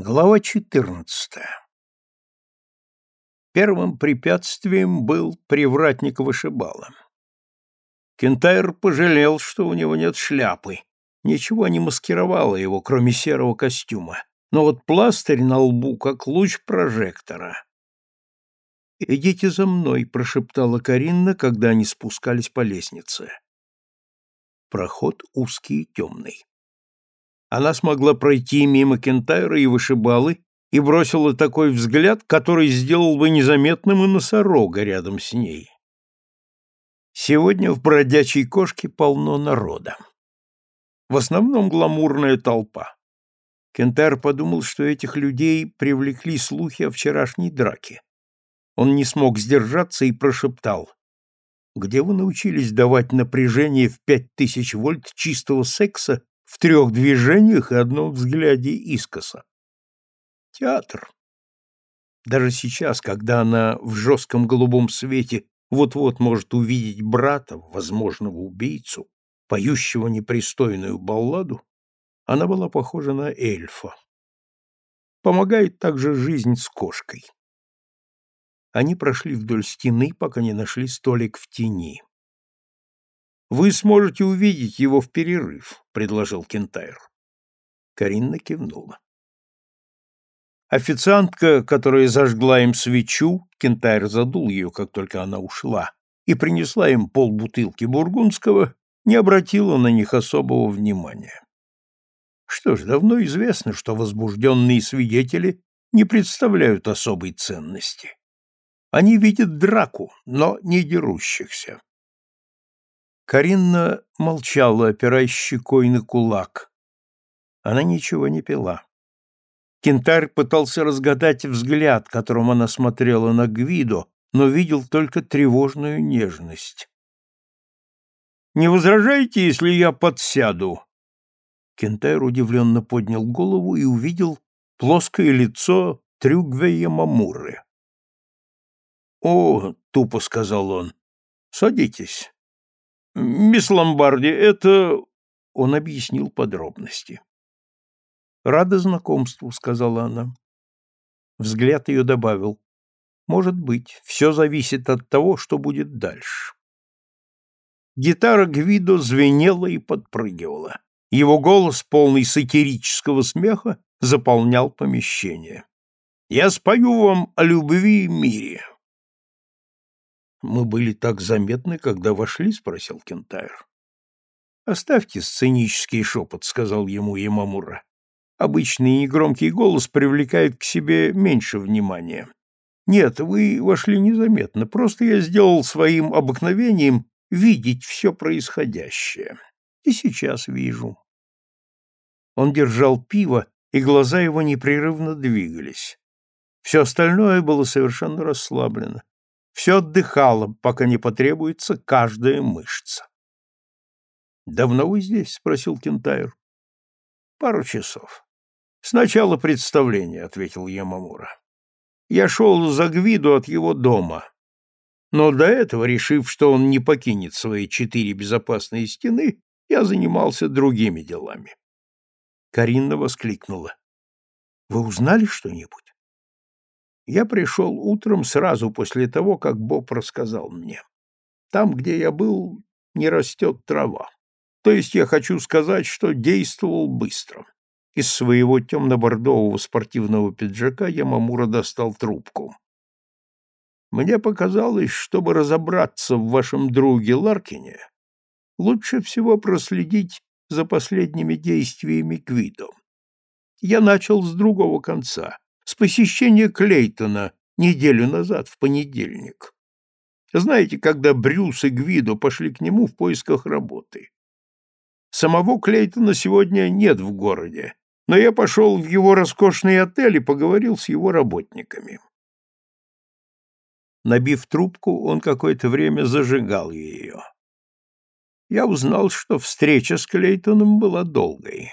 Глава 14. Первым препятствием был привратник вышибала. Кентайр пожалел, что у него нет шляпы. Ничего не маскировало его, кроме серого костюма. Но вот пластырь на лбу, как луч прожектора. «Идите за мной», — прошептала Каринна, когда они спускались по лестнице. Проход узкий и темный. Она смогла пройти мимо Кентайра и вышибалы и бросила такой взгляд, который сделал бы незаметным и носорога рядом с ней. Сегодня в бродячей кошке полно народа. В основном гламурная толпа. Кентайр подумал, что этих людей привлекли слухи о вчерашней драке. Он не смог сдержаться и прошептал. «Где вы научились давать напряжение в пять тысяч вольт чистого секса в трех движениях и одном взгляде искоса. Театр. Даже сейчас, когда она в жестком голубом свете вот-вот может увидеть брата, возможного убийцу, поющего непристойную балладу, она была похожа на эльфа. Помогает также жизнь с кошкой. Они прошли вдоль стены, пока не нашли столик в тени. Вы сможете увидеть его в перерыв, предложил Кентайр. Каринна кивнула. Официантка, которая зажгла им свечу, Кентайр задул ее, как только она ушла, и принесла им полбутылки бургундского, не обратила на них особого внимания. Что ж, давно известно, что возбужденные свидетели не представляют особой ценности. Они видят драку, но не дерущихся. Каринна молчала, опираясь щекой на кулак. Она ничего не пила. Кентарь пытался разгадать взгляд, которым она смотрела на Гвидо, но видел только тревожную нежность. «Не возражаете, если я подсяду?» Кентайр удивленно поднял голову и увидел плоское лицо Трюгвея Мамуры. «О!» — тупо сказал он. «Садитесь». «Мисс Ломбарди, это...» Он объяснил подробности. «Рада знакомству», — сказала она. Взгляд ее добавил. «Может быть, все зависит от того, что будет дальше». Гитара Гвидо звенела и подпрыгивала. Его голос, полный сатирического смеха, заполнял помещение. «Я спою вам о любви и мире. Мы были так заметны, когда вошли, спросил Кентайр. Оставьте сценический шепот, сказал ему Ямамура. Обычный негромкий голос привлекает к себе меньше внимания. Нет, вы вошли незаметно, просто я сделал своим обыкновением видеть все происходящее. И сейчас вижу. Он держал пиво, и глаза его непрерывно двигались. Все остальное было совершенно расслаблено все отдыхало, пока не потребуется каждая мышца. «Давно вы здесь?» — спросил Кентайр. «Пару часов. Сначала представление», — ответил Ямамура. «Я шел за Гвиду от его дома, но до этого, решив, что он не покинет свои четыре безопасные стены, я занимался другими делами». Каринна воскликнула. «Вы узнали что-нибудь?» Я пришел утром сразу после того, как Боб рассказал мне. Там, где я был, не растет трава. То есть я хочу сказать, что действовал быстро. Из своего темно-бордового спортивного пиджака Ямамура достал трубку. Мне показалось, чтобы разобраться в вашем друге Ларкине, лучше всего проследить за последними действиями Квидо. Я начал с другого конца, с посещения Клейтона неделю назад, в понедельник. Знаете, когда Брюс и Гвидо пошли к нему в поисках работы. Самого Клейтона сегодня нет в городе, но я пошел в его роскошный отель и поговорил с его работниками. Набив трубку, он какое-то время зажигал ее. Я узнал, что встреча с Клейтоном была долгой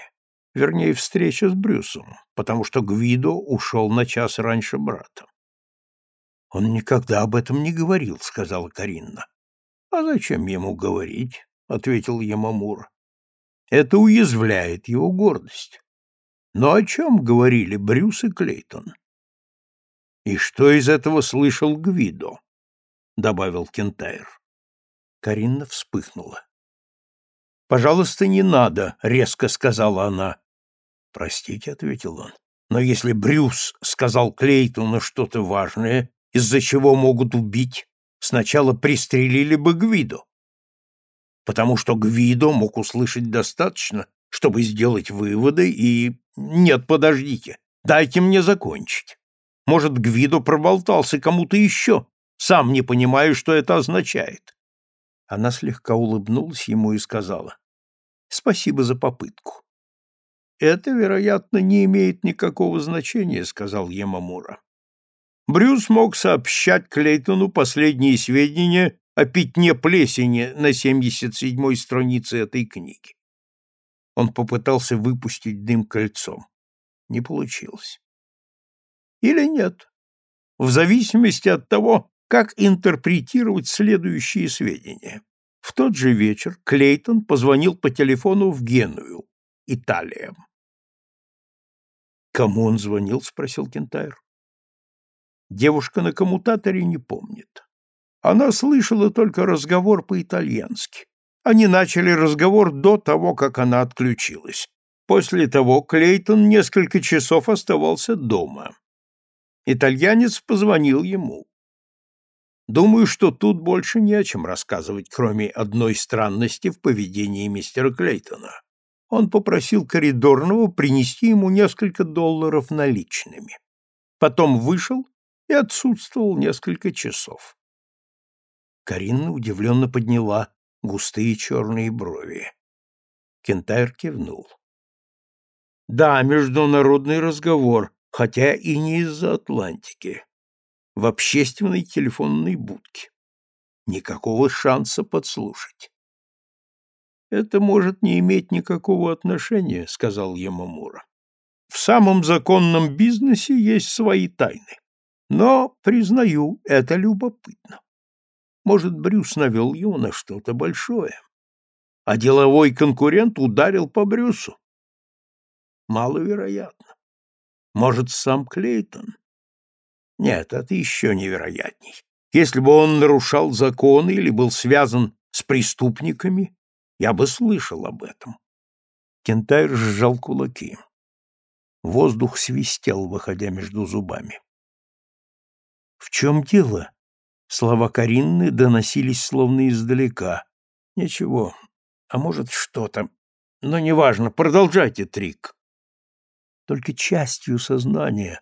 вернее, встреча с Брюсом, потому что Гвидо ушел на час раньше брата. «Он никогда об этом не говорил», — сказала Каринна. «А зачем ему говорить?» — ответил Ямамур. «Это уязвляет его гордость. Но о чем говорили Брюс и Клейтон? И что из этого слышал Гвидо? добавил Кентайр. Каринна вспыхнула. Пожалуйста, не надо, резко сказала она. Простите, ответил он. Но если Брюс сказал Клейтону что-то важное, из-за чего могут убить, сначала пристрелили бы Гвидо. Потому что Гвидо мог услышать достаточно, чтобы сделать выводы и... Нет, подождите, дайте мне закончить. Может, Гвидо проболтался кому-то еще, сам не понимаю, что это означает. Она слегка улыбнулась ему и сказала, «Спасибо за попытку». «Это, вероятно, не имеет никакого значения», — сказал Ямамура. Брюс мог сообщать Клейтону последние сведения о пятне плесени на 77-й странице этой книги. Он попытался выпустить дым кольцом. Не получилось. Или нет. В зависимости от того, как интерпретировать следующие сведения. В тот же вечер Клейтон позвонил по телефону в Геную, Италия. «Кому он звонил?» — спросил Кентайр. Девушка на коммутаторе не помнит. Она слышала только разговор по-итальянски. Они начали разговор до того, как она отключилась. После того Клейтон несколько часов оставался дома. Итальянец позвонил ему. Думаю, что тут больше не о чем рассказывать, кроме одной странности в поведении мистера Клейтона. Он попросил коридорного принести ему несколько долларов наличными. Потом вышел и отсутствовал несколько часов. Карина удивленно подняла густые черные брови. Кентайр кивнул. Да, международный разговор, хотя и не из-за Атлантики в общественной телефонной будке. Никакого шанса подслушать. Это может не иметь никакого отношения, сказал Ямамура. В самом законном бизнесе есть свои тайны. Но, признаю, это любопытно. Может, Брюс навел его на что-то большое, а деловой конкурент ударил по Брюсу. Маловероятно. Может, сам Клейтон. Нет, это еще невероятней. Если бы он нарушал законы или был связан с преступниками, я бы слышал об этом. Кентайр сжал кулаки. Воздух свистел, выходя между зубами. «В чем дело?» Слова Каринны доносились словно издалека. «Ничего, а может, что-то. Но неважно, продолжайте, Трик». Только частью сознания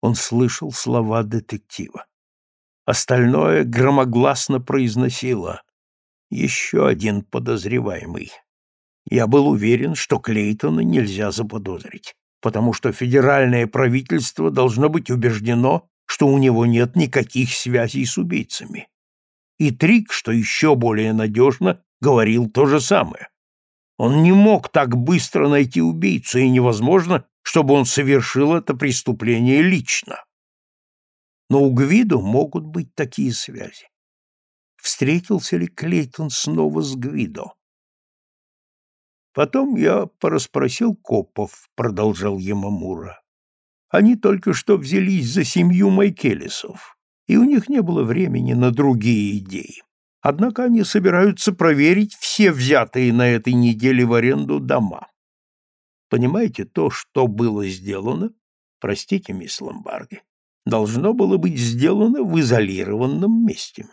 он слышал слова детектива. Остальное громогласно произносило «Еще один подозреваемый». Я был уверен, что Клейтона нельзя заподозрить, потому что федеральное правительство должно быть убеждено, что у него нет никаких связей с убийцами. И Трик, что еще более надежно, говорил то же самое. Он не мог так быстро найти убийцу, и невозможно, чтобы он совершил это преступление лично. Но у Гвидо могут быть такие связи. Встретился ли Клейтон снова с Гвидо? Потом я порасспросил копов, продолжал Ямамура. Они только что взялись за семью Майкелисов, и у них не было времени на другие идеи. Однако они собираются проверить все взятые на этой неделе в аренду дома. Понимаете, то, что было сделано, простите, мисс Ломбарди, должно было быть сделано в изолированном месте.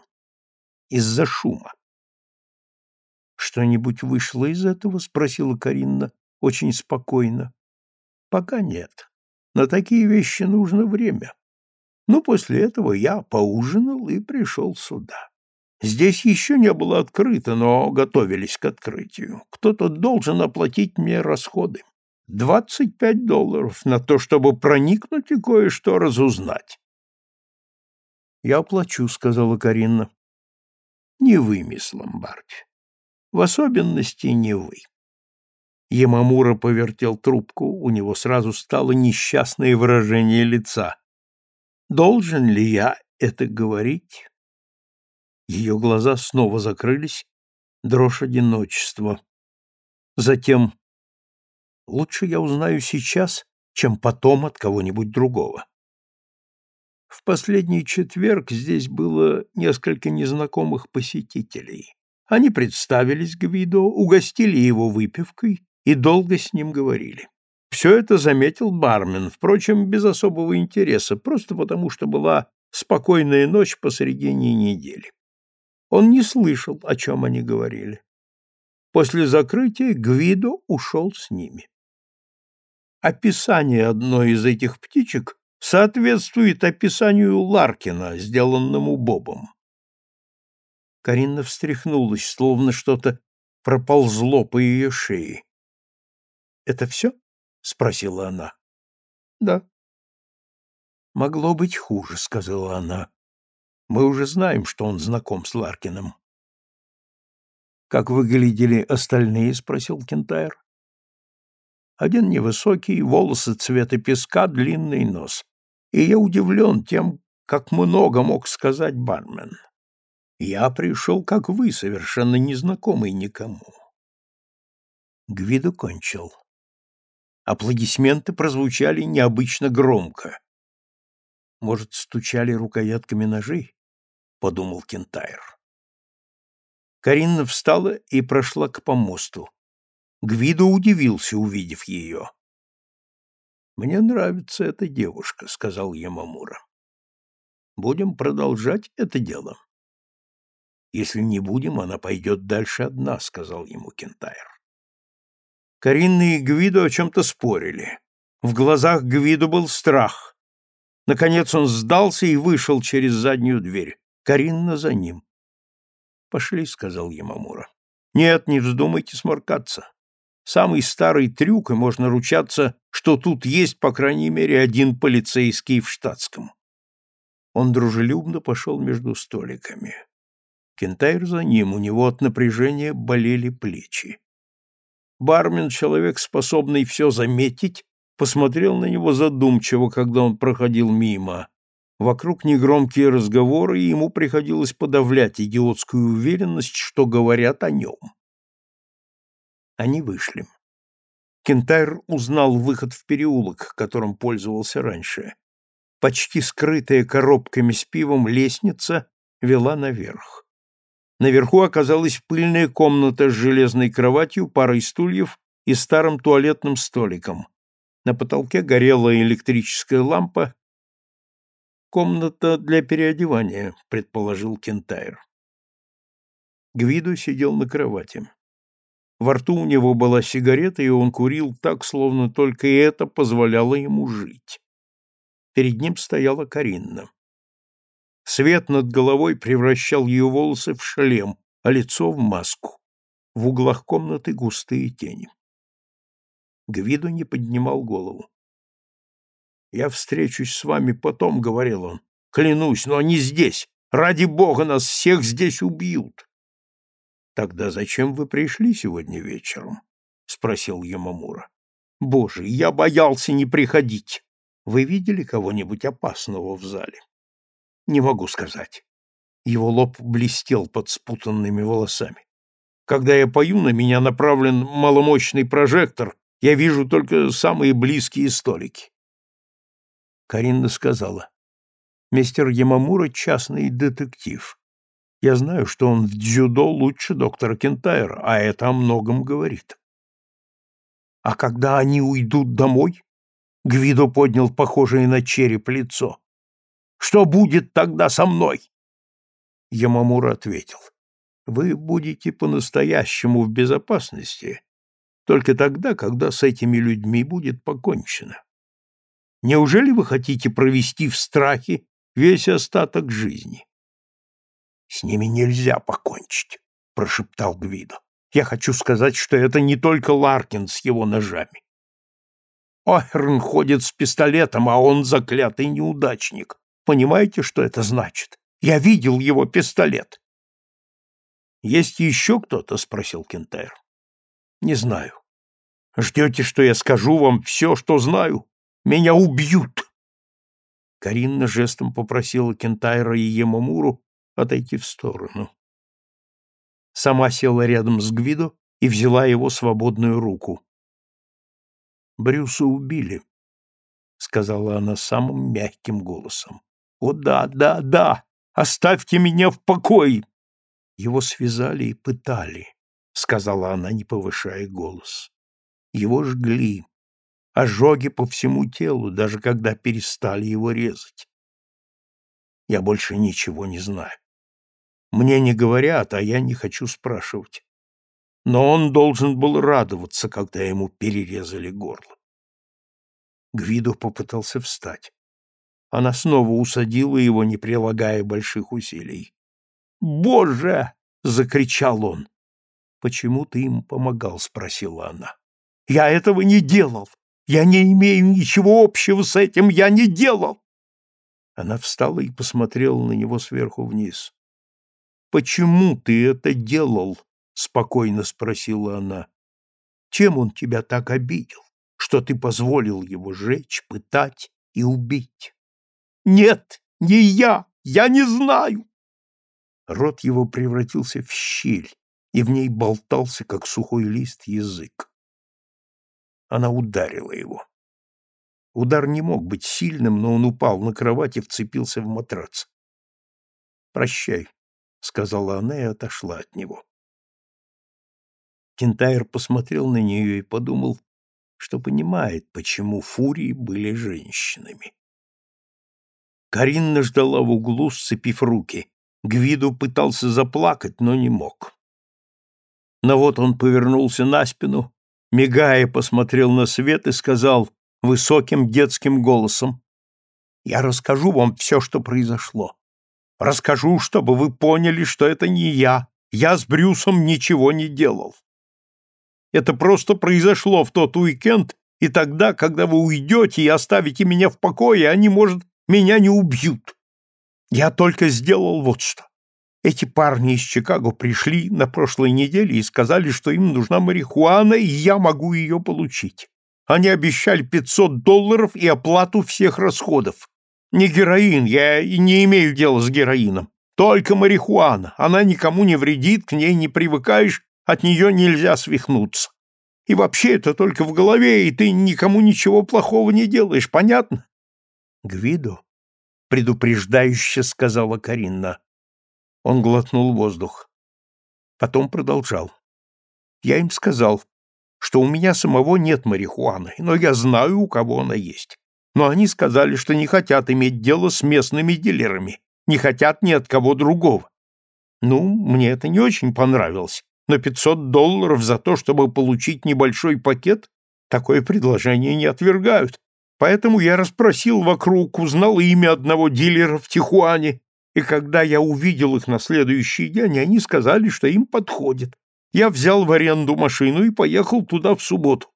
Из-за шума. Что-нибудь вышло из этого? спросила Каринна очень спокойно. Пока нет. На такие вещи нужно время. Но после этого я поужинал и пришел сюда. Здесь еще не было открыто, но готовились к открытию. Кто-то должен оплатить мне расходы. Двадцать пять долларов на то, чтобы проникнуть и кое-что разузнать. Я оплачу, сказала Каринна. Не вы, мисс Ломбарди. В особенности не вы. Ямамура повертел трубку, у него сразу стало несчастное выражение лица. Должен ли я это говорить? Ее глаза снова закрылись, дрожь одиночества. Затем Лучше я узнаю сейчас, чем потом от кого-нибудь другого. В последний четверг здесь было несколько незнакомых посетителей. Они представились Гвидо, угостили его выпивкой и долго с ним говорили. Все это заметил бармен, впрочем, без особого интереса, просто потому что была спокойная ночь посредине недели. Он не слышал, о чем они говорили. После закрытия Гвидо ушел с ними. Описание одной из этих птичек соответствует описанию Ларкина, сделанному Бобом. Карина встряхнулась, словно что-то проползло по ее шее. «Это все?» — спросила она. «Да». «Могло быть хуже», — сказала она. «Мы уже знаем, что он знаком с Ларкиным». «Как выглядели остальные?» — спросил Кентайр. Один невысокий, волосы цвета песка, длинный нос. И я удивлен тем, как много мог сказать бармен. Я пришел, как вы, совершенно незнакомый никому. Гвидо кончил. Аплодисменты прозвучали необычно громко. Может, стучали рукоятками ножей? подумал Кентайр. Каринна встала и прошла к помосту. Гвидо удивился, увидев ее. «Мне нравится эта девушка», — сказал Ямамура. «Будем продолжать это дело». «Если не будем, она пойдет дальше одна», — сказал ему Кентайр. Каринна и Гвидо о чем-то спорили. В глазах Гвидо был страх. Наконец он сдался и вышел через заднюю дверь. Каринна за ним. «Пошли», — сказал Ямамура. «Нет, не вздумайте сморкаться. Самый старый трюк, и можно ручаться, что тут есть, по крайней мере, один полицейский в штатском. Он дружелюбно пошел между столиками. Кентайр за ним, у него от напряжения болели плечи. Бармен, человек, способный все заметить, посмотрел на него задумчиво, когда он проходил мимо. Вокруг негромкие разговоры, и ему приходилось подавлять идиотскую уверенность, что говорят о нем. Они вышли. Кентайр узнал выход в переулок, которым пользовался раньше. Почти скрытая коробками с пивом лестница вела наверх. Наверху оказалась пыльная комната с железной кроватью, парой стульев и старым туалетным столиком. На потолке горела электрическая лампа. «Комната для переодевания», — предположил Кентайр. Гвидо сидел на кровати. Во рту у него была сигарета, и он курил так, словно только это позволяло ему жить. Перед ним стояла Каринна. Свет над головой превращал ее волосы в шлем, а лицо в маску. В углах комнаты густые тени. Гвидо не поднимал голову. «Я встречусь с вами потом», — говорил он. «Клянусь, но они здесь. Ради бога, нас всех здесь убьют». Тогда зачем вы пришли сегодня вечером? спросил Ямамура. Боже, я боялся не приходить. Вы видели кого-нибудь опасного в зале? Не могу сказать. Его лоб блестел под спутанными волосами. Когда я пою, на меня направлен маломощный прожектор, я вижу только самые близкие столики. Каринна сказала: "Мистер Ямамура частный детектив. Я знаю, что он в дзюдо лучше доктора Кентайра, а это о многом говорит. А когда они уйдут домой? Гвидо поднял похожее на череп лицо. Что будет тогда со мной? Ямамура ответил. Вы будете по-настоящему в безопасности только тогда, когда с этими людьми будет покончено. Неужели вы хотите провести в страхе весь остаток жизни? С ними нельзя покончить, прошептал Гвидо. Я хочу сказать, что это не только Ларкин с его ножами. Охерн ходит с пистолетом, а он заклятый неудачник. Понимаете, что это значит? Я видел его пистолет. Есть еще кто-то? спросил Кентайр. Не знаю. Ждете, что я скажу вам все, что знаю? Меня убьют. Каринна жестом попросила Кентайра и Емамуру отойти в сторону. Сама села рядом с Гвидо и взяла его свободную руку. Брюса убили, сказала она самым мягким голосом. О да, да, да. Оставьте меня в покое. Его связали и пытали, сказала она, не повышая голос. Его жгли. Ожоги по всему телу, даже когда перестали его резать. Я больше ничего не знаю. Мне не говорят, а я не хочу спрашивать. Но он должен был радоваться, когда ему перерезали горло. Гвидо попытался встать. Она снова усадила его, не прилагая больших усилий. «Боже!» — закричал он. «Почему ты им помогал?» — спросила она. «Я этого не делал! Я не имею ничего общего с этим! Я не делал!» Она встала и посмотрела на него сверху вниз. «Почему ты это делал?» — спокойно спросила она. «Чем он тебя так обидел, что ты позволил его жечь, пытать и убить?» «Нет, не я! Я не знаю!» Рот его превратился в щель, и в ней болтался, как сухой лист, язык. Она ударила его. Удар не мог быть сильным, но он упал на кровать и вцепился в матрац. «Прощай», — сказала она и отошла от него. Кентайр посмотрел на нее и подумал, что понимает, почему фурии были женщинами. Каринна ждала в углу, сцепив руки. Гвиду пытался заплакать, но не мог. Но вот он повернулся на спину, мигая, посмотрел на свет и сказал высоким детским голосом, «Я расскажу вам все, что произошло. Расскажу, чтобы вы поняли, что это не я. Я с Брюсом ничего не делал. Это просто произошло в тот уикенд и тогда, когда вы уйдете и оставите меня в покое, они, может, меня не убьют. Я только сделал вот что. Эти парни из Чикаго пришли на прошлой неделе и сказали, что им нужна марихуана, и я могу ее получить. Они обещали 500 долларов и оплату всех расходов. Не героин, я и не имею дела с героином. Только марихуана. Она никому не вредит, к ней не привыкаешь, от нее нельзя свихнуться. И вообще это только в голове, и ты никому ничего плохого не делаешь, понятно? Гвидо, предупреждающе сказала Каринна. Он глотнул воздух. Потом продолжал. Я им сказал, что у меня самого нет марихуаны, но я знаю, у кого она есть. Но они сказали, что не хотят иметь дело с местными дилерами, не хотят ни от кого другого. Ну, мне это не очень понравилось, но 500 долларов за то, чтобы получить небольшой пакет, такое предложение не отвергают. Поэтому я расспросил вокруг, узнал имя одного дилера в Тихуане, и когда я увидел их на следующий день, они сказали, что им подходит. Я взял в аренду машину и поехал туда в субботу.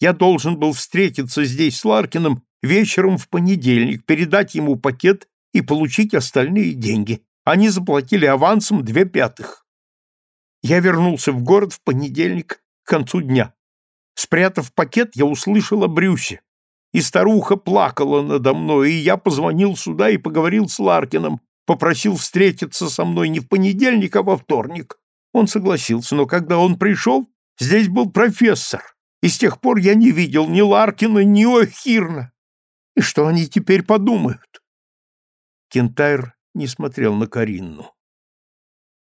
Я должен был встретиться здесь с Ларкиным вечером в понедельник, передать ему пакет и получить остальные деньги. Они заплатили авансом две пятых. Я вернулся в город в понедельник к концу дня. Спрятав пакет, я услышал о Брюсе. И старуха плакала надо мной, и я позвонил сюда и поговорил с Ларкиным, попросил встретиться со мной не в понедельник, а во вторник. Он согласился, но когда он пришел, здесь был профессор, и с тех пор я не видел ни Ларкина, ни О'Хирна. И что они теперь подумают? Кентайр не смотрел на Каринну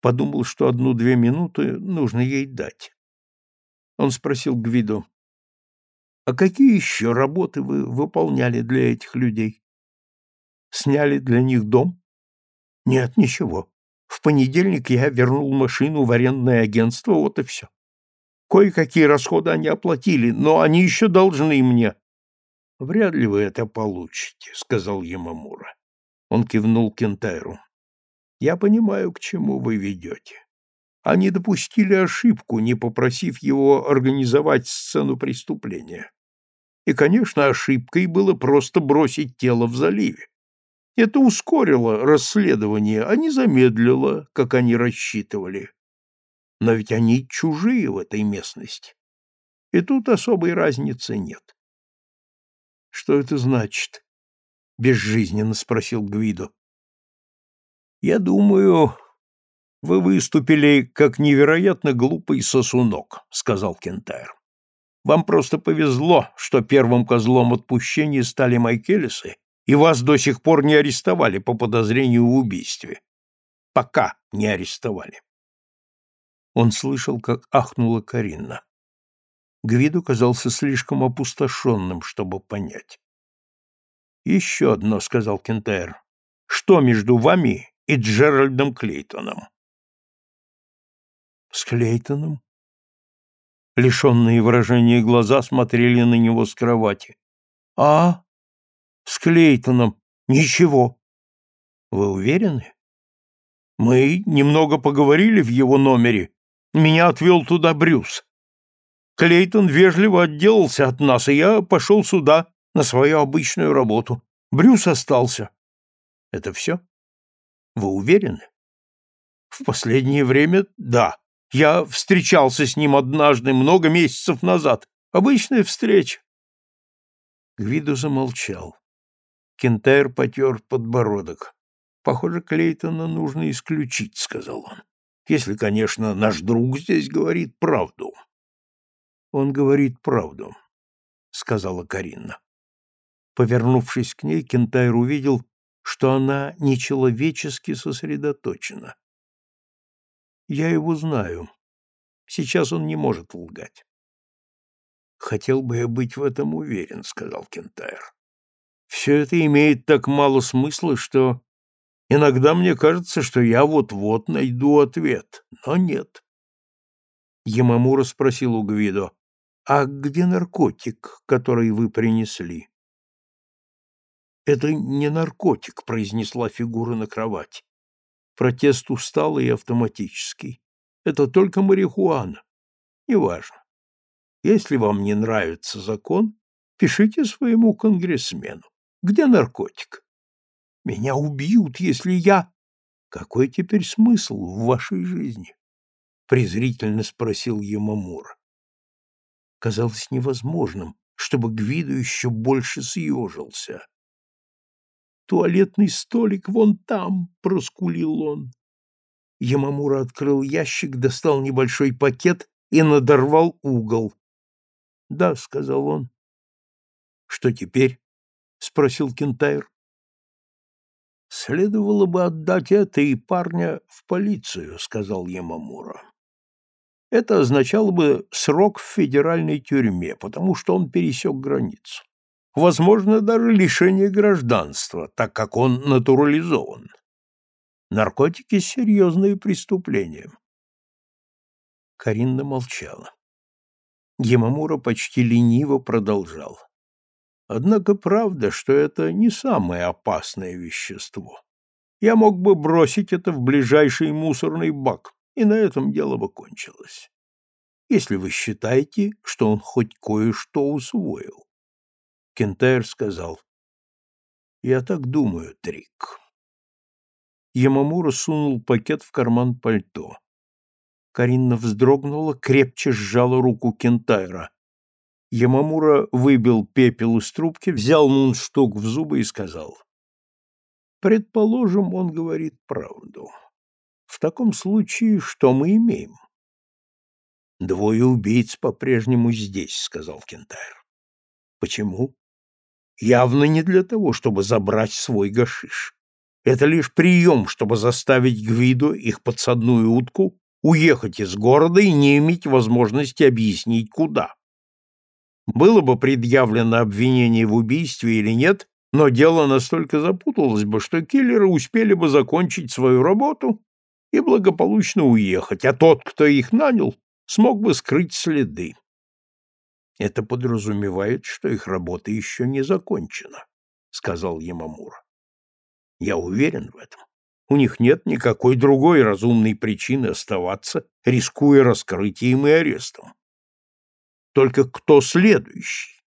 подумал, что одну-две минуты нужно ей дать. Он спросил Гвидо, «А какие еще работы вы выполняли для этих людей? Сняли для них дом?» «Нет, ничего. В понедельник я вернул машину в арендное агентство, вот и все. Кое-какие расходы они оплатили, но они еще должны мне». «Вряд ли вы это получите», — сказал Ямамура. Он кивнул Кентайру. Я понимаю, к чему вы ведете. Они допустили ошибку, не попросив его организовать сцену преступления. И, конечно, ошибкой было просто бросить тело в заливе. Это ускорило расследование, а не замедлило, как они рассчитывали. Но ведь они чужие в этой местности. И тут особой разницы нет. — Что это значит? — безжизненно спросил Гвидо. Я думаю, вы выступили как невероятно глупый сосунок, сказал Кентайр. Вам просто повезло, что первым козлом отпущения стали Майкелисы, и вас до сих пор не арестовали по подозрению в убийстве. Пока не арестовали. Он слышал, как ахнула Каринна. Гвиду казался слишком опустошенным, чтобы понять. «Еще одно», — сказал Кентайр. «Что между вами и Джеральдом Клейтоном?» «С Клейтоном?» Лишенные выражения глаза смотрели на него с кровати. «А? С Клейтоном? Ничего». «Вы уверены?» «Мы немного поговорили в его номере. Меня отвел туда Брюс. Клейтон вежливо отделался от нас, и я пошел сюда на свою обычную работу. Брюс остался. Это все? Вы уверены? В последнее время — да. Я встречался с ним однажды, много месяцев назад. Обычная встреча. Гвиду замолчал. Кентайр потер подбородок. Похоже, Клейтона нужно исключить, — сказал он. Если, конечно, наш друг здесь говорит правду. Он говорит правду, — сказала Карина. Повернувшись к ней, Кентайр увидел, что она нечеловечески сосредоточена. Я его знаю. Сейчас он не может лгать. Хотел бы я быть в этом уверен, сказал Кентайр. Все это имеет так мало смысла, что иногда мне кажется, что я вот-вот найду ответ, но нет. Ямамура спросил у Гвидо, а где наркотик, который вы принесли? Это не наркотик, произнесла фигура на кровати. Протест усталый и автоматический. Это только марихуана. Неважно. Если вам не нравится закон, пишите своему конгрессмену. Где наркотик? Меня убьют, если я... Какой теперь смысл в вашей жизни? презрительно спросил Ямамура. Казалось невозможным, чтобы Гвиду еще больше съежился. «Туалетный столик вон там!» — проскулил он. Ямамура открыл ящик, достал небольшой пакет и надорвал угол. «Да», — сказал он. «Что теперь?» — спросил Кентайр. «Следовало бы отдать это и парня в полицию», — сказал Ямамура. Это означало бы срок в федеральной тюрьме, потому что он пересек границу. Возможно, даже лишение гражданства, так как он натурализован. Наркотики — серьезные преступления. Каринна молчала. Ямамура почти лениво продолжал. Однако правда, что это не самое опасное вещество. Я мог бы бросить это в ближайший мусорный бак, и на этом дело бы кончилось. Если вы считаете, что он хоть кое-что усвоил. Кентайр сказал, «Я так думаю, Трик». Ямамура сунул пакет в карман пальто. Каринна вздрогнула, крепче сжала руку Кентайра. Ямамура выбил пепел из трубки, взял мундштук в зубы и сказал, «Предположим, он говорит правду. Таком случае что мы имеем? Двое убийц по-прежнему здесь, сказал Кентайр. Почему? Явно не для того, чтобы забрать свой гашиш. Это лишь прием, чтобы заставить Гвиду, их подсадную утку, уехать из города и не иметь возможности объяснить, куда. Было бы предъявлено обвинение в убийстве или нет, но дело настолько запуталось бы, что киллеры успели бы закончить свою работу и благополучно уехать, а тот, кто их нанял, смог бы скрыть следы. Это подразумевает, что их работа еще не закончена, сказал Ямамура. Я уверен в этом. У них нет никакой другой разумной причины оставаться, рискуя раскрытием и арестом. Только кто следующий?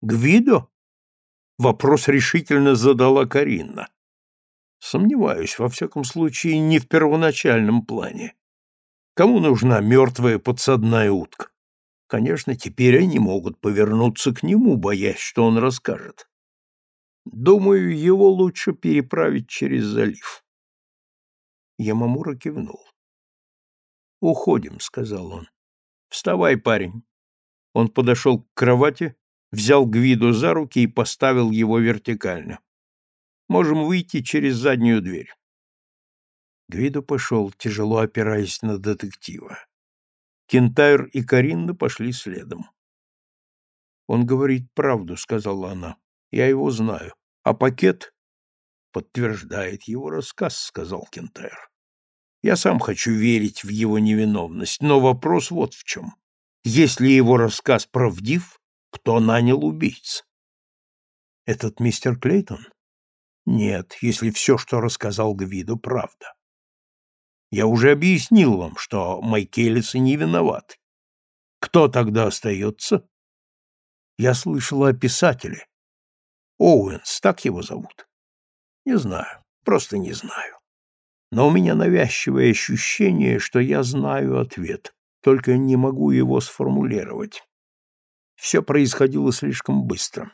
Гвидо? Вопрос решительно задала Каринна. Сомневаюсь, во всяком случае, не в первоначальном плане. Кому нужна мертвая подсадная утка? Конечно, теперь они могут повернуться к нему, боясь, что он расскажет. Думаю, его лучше переправить через залив. Ямамура кивнул. «Уходим», — сказал он. «Вставай, парень. Он подошел к кровати, взял Гвиду за руки и поставил его вертикально. «Можем выйти через заднюю дверь». Гвидо пошел, тяжело опираясь на детектива. Кентайр и Каринна пошли следом. «Он говорит правду», — сказала она. «Я его знаю. А пакет подтверждает его рассказ», — сказал Кентайр. «Я сам хочу верить в его невиновность, но вопрос вот в чем. Если его рассказ правдив, кто нанял убийц?» «Этот мистер Клейтон?» «Нет, если все, что рассказал Гвиду, правда. Я уже объяснил вам, что Майкелисы не виноваты. Кто тогда остается? Я слышал о писателе. Оуэнс, так его зовут? Не знаю, просто не знаю. Но у меня навязчивое ощущение, что я знаю ответ, только не могу его сформулировать. Все происходило слишком быстро.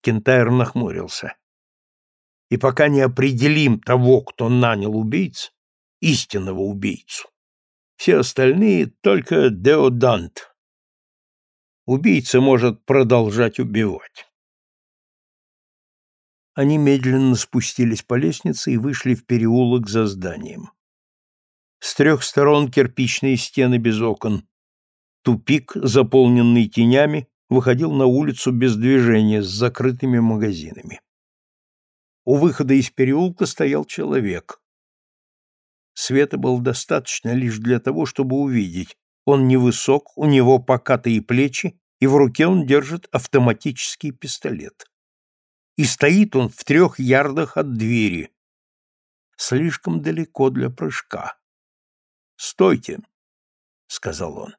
Кентайр нахмурился. И пока не определим того, кто нанял убийц, истинного убийцу. Все остальные только деодант. Убийца может продолжать убивать. Они медленно спустились по лестнице и вышли в переулок за зданием. С трех сторон кирпичные стены без окон. Тупик, заполненный тенями, выходил на улицу без движения с закрытыми магазинами. У выхода из переулка стоял человек. Света было достаточно лишь для того, чтобы увидеть. Он невысок, у него покатые плечи, и в руке он держит автоматический пистолет. И стоит он в трех ярдах от двери. Слишком далеко для прыжка. «Стойте», — сказал он.